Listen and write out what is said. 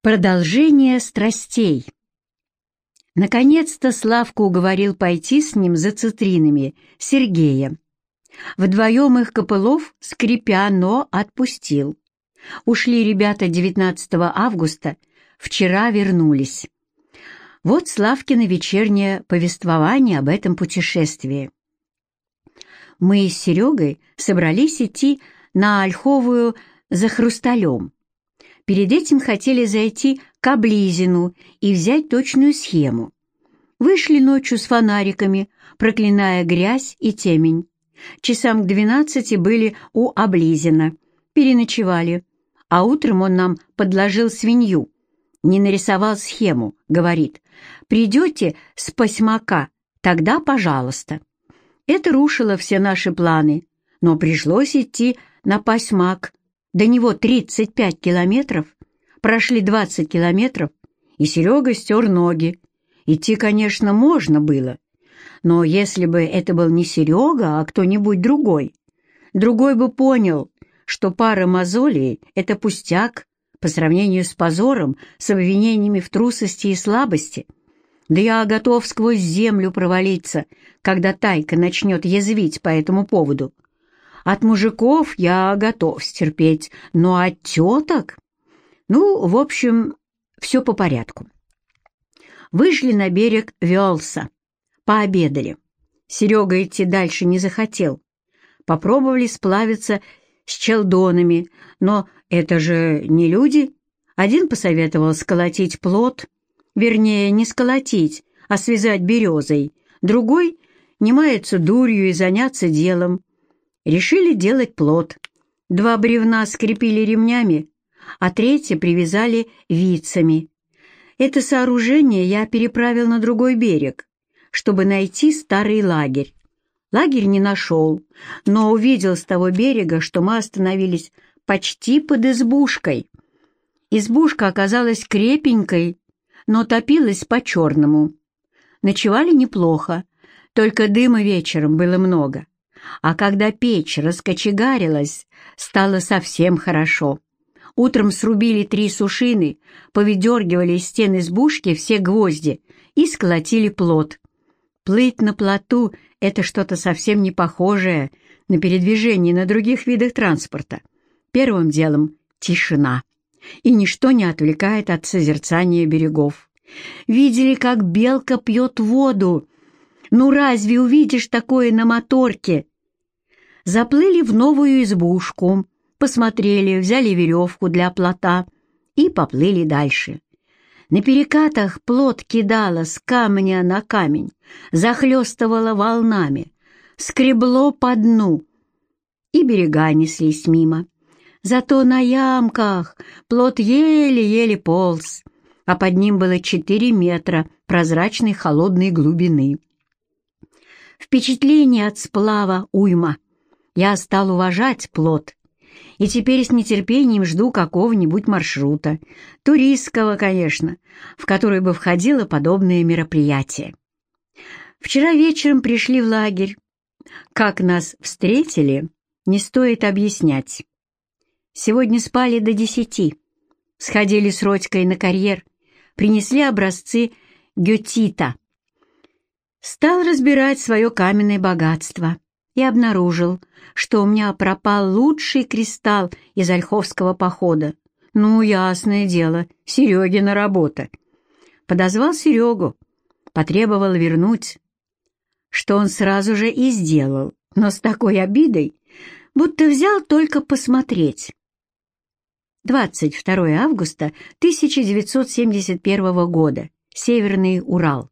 Продолжение страстей. Наконец-то Славку уговорил пойти с ним за цитринами Сергея. Вдвоем их Копылов, скрипя, но отпустил. Ушли ребята 19 августа, вчера вернулись. Вот Славкино вечернее повествование об этом путешествии. Мы с Серегой собрались идти на Ольховую за хрусталем. Перед этим хотели зайти к Облизину и взять точную схему. Вышли ночью с фонариками, проклиная грязь и темень. Часам к двенадцати были у Облизина, переночевали, а утром он нам подложил свинью. Не нарисовал схему, говорит. «Придете с Пасьмака, тогда пожалуйста». Это рушило все наши планы, но пришлось идти на Пасьмак, до него 35 километров, прошли 20 километров, и Серега стер ноги. Идти, конечно, можно было, но если бы это был не Серега, а кто-нибудь другой, другой бы понял, что пара мозолей — это пустяк по сравнению с позором, с обвинениями в трусости и слабости. Да я готов сквозь землю провалиться, когда Тайка начнет язвить по этому поводу. От мужиков я готов стерпеть, но от теток... Ну, в общем, все по порядку. Вышли на берег Велса, пообедали. Серега идти дальше не захотел. Попробовали сплавиться с челдонами, но это же не люди. Один посоветовал сколотить плод, вернее, не сколотить, а связать березой. Другой — не маяться дурью и заняться делом. Решили делать плот. Два бревна скрепили ремнями, а третье привязали вицами. Это сооружение я переправил на другой берег, чтобы найти старый лагерь. Лагерь не нашел, но увидел с того берега, что мы остановились почти под избушкой. Избушка оказалась крепенькой, но топилась по-черному. Ночевали неплохо, только дыма вечером было много. А когда печь раскочегарилась, стало совсем хорошо. Утром срубили три сушины, поведергивали из стен избушки все гвозди и сколотили плот. Плыть на плоту — это что-то совсем не похожее на передвижение на других видах транспорта. Первым делом — тишина, и ничто не отвлекает от созерцания берегов. Видели, как белка пьет воду? Ну разве увидишь такое на моторке? Заплыли в новую избушку, посмотрели, взяли веревку для плота и поплыли дальше. На перекатах плот кидало с камня на камень, захлестывало волнами, скребло по дну, и берега неслись мимо. Зато на ямках плот еле-еле полз, а под ним было четыре метра прозрачной холодной глубины. Впечатление от сплава уйма — я стал уважать плод, и теперь с нетерпением жду какого-нибудь маршрута, туристского, конечно, в который бы входило подобное мероприятие. Вчера вечером пришли в лагерь. Как нас встретили, не стоит объяснять. Сегодня спали до десяти, сходили с Родькой на карьер, принесли образцы гютита. Стал разбирать свое каменное богатство и обнаружил, что у меня пропал лучший кристалл из ольховского похода. Ну, ясное дело, Серегина работа. Подозвал Серегу, потребовал вернуть, что он сразу же и сделал, но с такой обидой, будто взял только посмотреть. 22 августа 1971 года. Северный Урал.